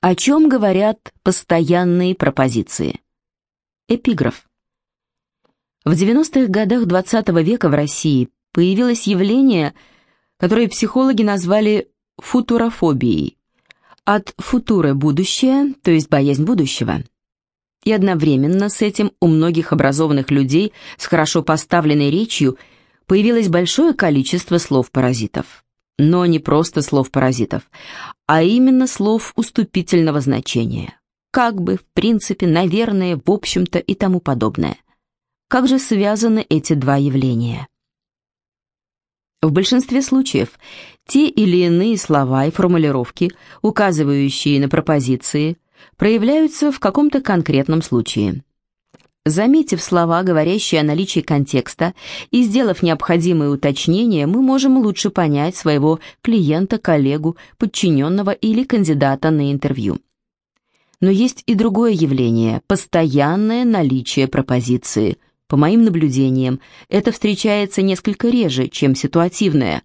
О чем говорят постоянные пропозиции? Эпиграф. В 90-х годах XX -го века в России появилось явление, которое психологи назвали футурофобией. От футура – будущее, то есть боязнь будущего. И одновременно с этим у многих образованных людей с хорошо поставленной речью появилось большое количество слов-паразитов но не просто слов-паразитов, а именно слов уступительного значения. Как бы, в принципе, наверное, в общем-то и тому подобное. Как же связаны эти два явления? В большинстве случаев те или иные слова и формулировки, указывающие на пропозиции, проявляются в каком-то конкретном случае. Заметив слова, говорящие о наличии контекста, и сделав необходимые уточнения, мы можем лучше понять своего клиента, коллегу, подчиненного или кандидата на интервью. Но есть и другое явление – постоянное наличие пропозиции. По моим наблюдениям, это встречается несколько реже, чем ситуативное,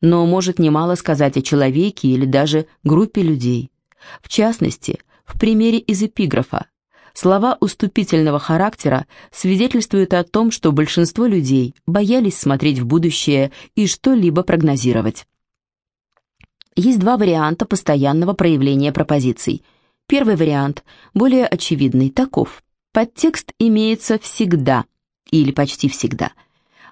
но может немало сказать о человеке или даже группе людей. В частности, в примере из эпиграфа Слова уступительного характера свидетельствуют о том, что большинство людей боялись смотреть в будущее и что-либо прогнозировать. Есть два варианта постоянного проявления пропозиций. Первый вариант, более очевидный, таков. Подтекст имеется всегда или почти всегда,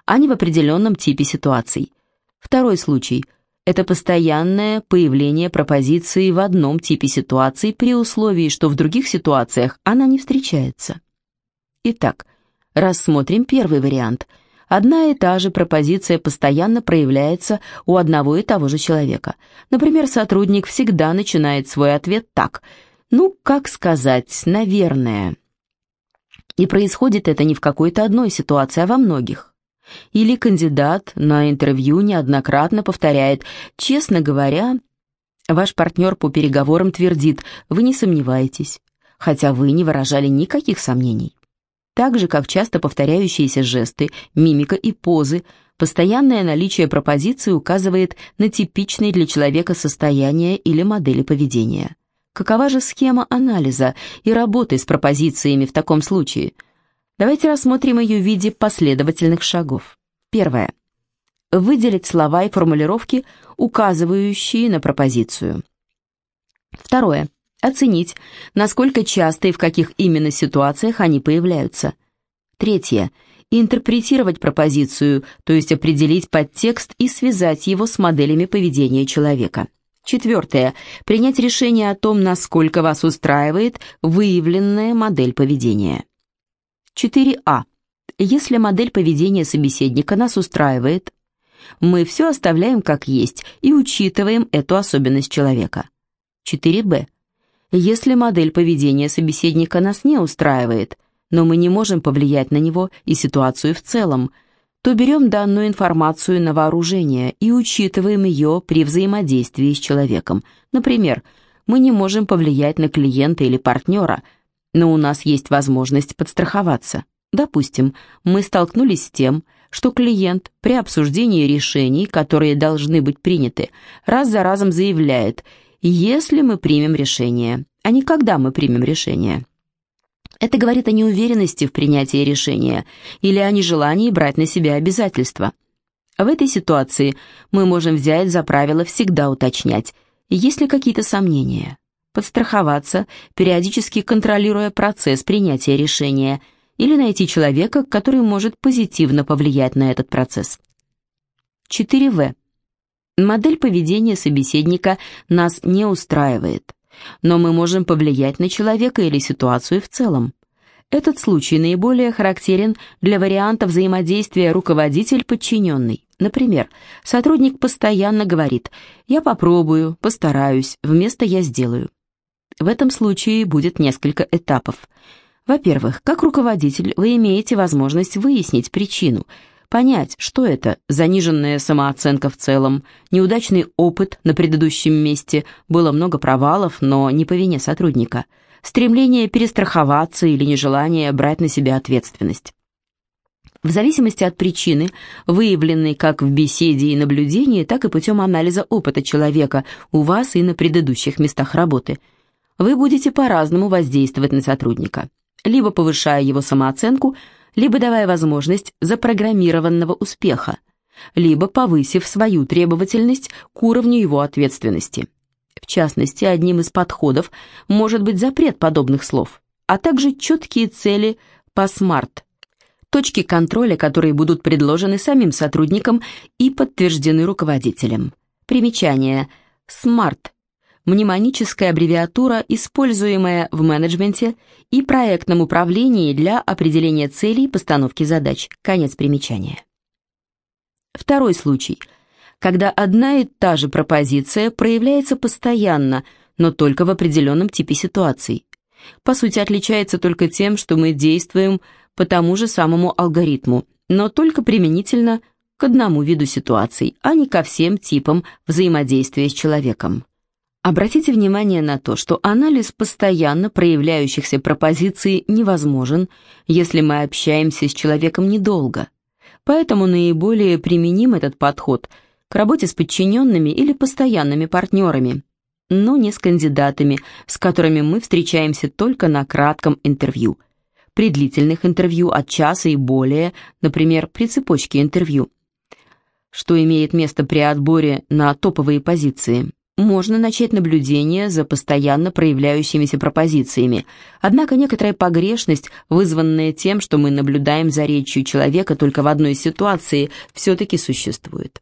а не в определенном типе ситуаций. Второй случай – это постоянное появление пропозиции в одном типе ситуаций при условии, что в других ситуациях она не встречается. Итак, рассмотрим первый вариант. Одна и та же пропозиция постоянно проявляется у одного и того же человека. Например, сотрудник всегда начинает свой ответ так «ну, как сказать, наверное». И происходит это не в какой-то одной ситуации, а во многих. Или кандидат на интервью неоднократно повторяет «Честно говоря...» Ваш партнер по переговорам твердит «Вы не сомневаетесь», хотя вы не выражали никаких сомнений. Так же, как часто повторяющиеся жесты, мимика и позы, постоянное наличие пропозиции указывает на типичные для человека состояние или модели поведения. Какова же схема анализа и работы с пропозициями в таком случае – Давайте рассмотрим ее в виде последовательных шагов. Первое. Выделить слова и формулировки, указывающие на пропозицию. Второе. Оценить, насколько часто и в каких именно ситуациях они появляются. Третье. Интерпретировать пропозицию, то есть определить подтекст и связать его с моделями поведения человека. Четвертое. Принять решение о том, насколько вас устраивает выявленная модель поведения. 4а. Если модель поведения собеседника нас устраивает, мы все оставляем как есть и учитываем эту особенность человека. 4б. Если модель поведения собеседника нас не устраивает, но мы не можем повлиять на него и ситуацию в целом, то берем данную информацию на вооружение и учитываем ее при взаимодействии с человеком. Например, мы не можем повлиять на клиента или партнера – но у нас есть возможность подстраховаться. Допустим, мы столкнулись с тем, что клиент при обсуждении решений, которые должны быть приняты, раз за разом заявляет «если мы примем решение», а не «когда мы примем решение». Это говорит о неуверенности в принятии решения или о нежелании брать на себя обязательства. В этой ситуации мы можем взять за правило всегда уточнять, есть ли какие-то сомнения подстраховаться, периодически контролируя процесс принятия решения, или найти человека, который может позитивно повлиять на этот процесс. 4В. Модель поведения собеседника нас не устраивает, но мы можем повлиять на человека или ситуацию в целом. Этот случай наиболее характерен для варианта взаимодействия руководитель-подчиненный. Например, сотрудник постоянно говорит «я попробую», «постараюсь», вместо «я сделаю». В этом случае будет несколько этапов. Во-первых, как руководитель вы имеете возможность выяснить причину, понять, что это заниженная самооценка в целом, неудачный опыт на предыдущем месте, было много провалов, но не по вине сотрудника, стремление перестраховаться или нежелание брать на себя ответственность. В зависимости от причины, выявленной как в беседе и наблюдении, так и путем анализа опыта человека у вас и на предыдущих местах работы – вы будете по-разному воздействовать на сотрудника, либо повышая его самооценку, либо давая возможность запрограммированного успеха, либо повысив свою требовательность к уровню его ответственности. В частности, одним из подходов может быть запрет подобных слов, а также четкие цели по SMART, точки контроля, которые будут предложены самим сотрудникам и подтверждены руководителем. Примечание. SMART – мнемоническая аббревиатура, используемая в менеджменте и проектном управлении для определения целей и постановки задач. Конец примечания. Второй случай – когда одна и та же пропозиция проявляется постоянно, но только в определенном типе ситуаций. По сути, отличается только тем, что мы действуем по тому же самому алгоритму, но только применительно к одному виду ситуаций, а не ко всем типам взаимодействия с человеком. Обратите внимание на то, что анализ постоянно проявляющихся пропозиций невозможен, если мы общаемся с человеком недолго. Поэтому наиболее применим этот подход – к работе с подчиненными или постоянными партнерами, но не с кандидатами, с которыми мы встречаемся только на кратком интервью. При длительных интервью от часа и более, например, при цепочке интервью, что имеет место при отборе на топовые позиции, можно начать наблюдение за постоянно проявляющимися пропозициями. Однако некоторая погрешность, вызванная тем, что мы наблюдаем за речью человека только в одной ситуации, все-таки существует.